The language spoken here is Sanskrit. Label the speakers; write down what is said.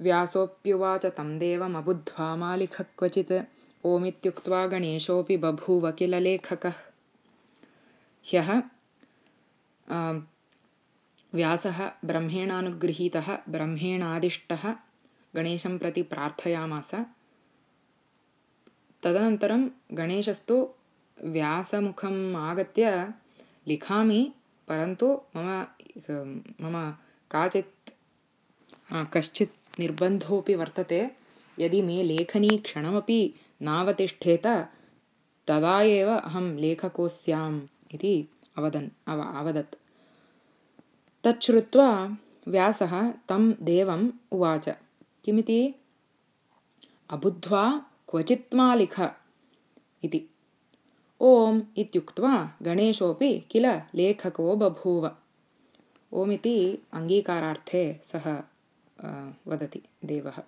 Speaker 1: व्यासोऽप्युवाच तं देवमबुद्ध्वा मा लिख क्वचित् ओमित्युक्त्वा गणेशोऽपि बभूव किल लेखकः ह्यः व्यासः ब्रह्मेणानुगृहीतः ब्रह्मेणादिष्टः गणेशं प्रति प्रार्थयामास। तदनन्तरं गणेशस्तु व्यासमुखम् आगत्य लिखामि परन्तु मम मम काचित् कश्चित् निर्बन्धोऽपि वर्तते। यदि मे लेखनी क्षणमपि नावतिष्ठेत तदा एव अहं लेखकोऽस्याम् इति अवदन् अव अवदत्। तच्छ्रुत्वा व्यासः तं देवम् उवाच। किमिति? अबुद्ध्वा क्वचित् मा लिख इति। ओम् इत्युक्त्वा गणेशोऽपि किल लेखको बभूव। ओमिति अङ्गीकारार्थे सः वदति देवः